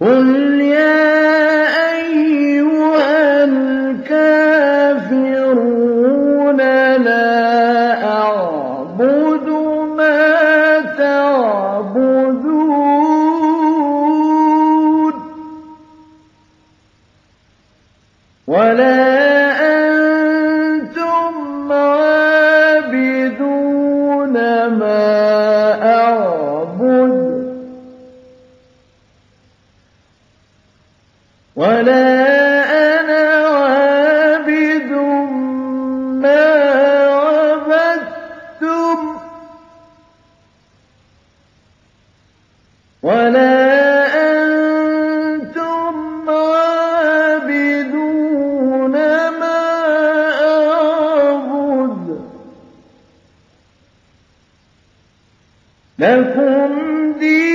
قُلْ يَا أَيُّهَا الْكَافِرُونَ لَا أَعْبُدُ مَا تَعْبُدُونَ وَلَا أَنتُمْ عَابِدُونَ مَا وَلَا أَنَا عَابِدٌ مَّا عَبَدتُّمْ وَلَا أَنتُمْ عَابِدُونَ مَا أَعْبُدُ ۖ لَكُمْ دِينُكُمْ